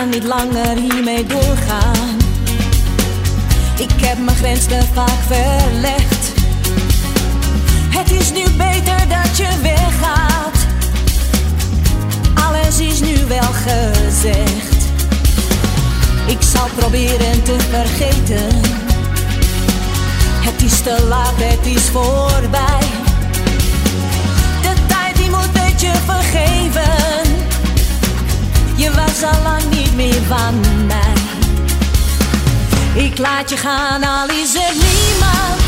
kan niet langer hiermee doorgaan. Ik heb mijn grens te vaak verlegd. Het is nu beter dat je weggaat. Alles is nu wel gezegd. Ik zal proberen te vergeten. Het is te laat, het is voorbij. Van. Ik laat je gaan, al is er niemand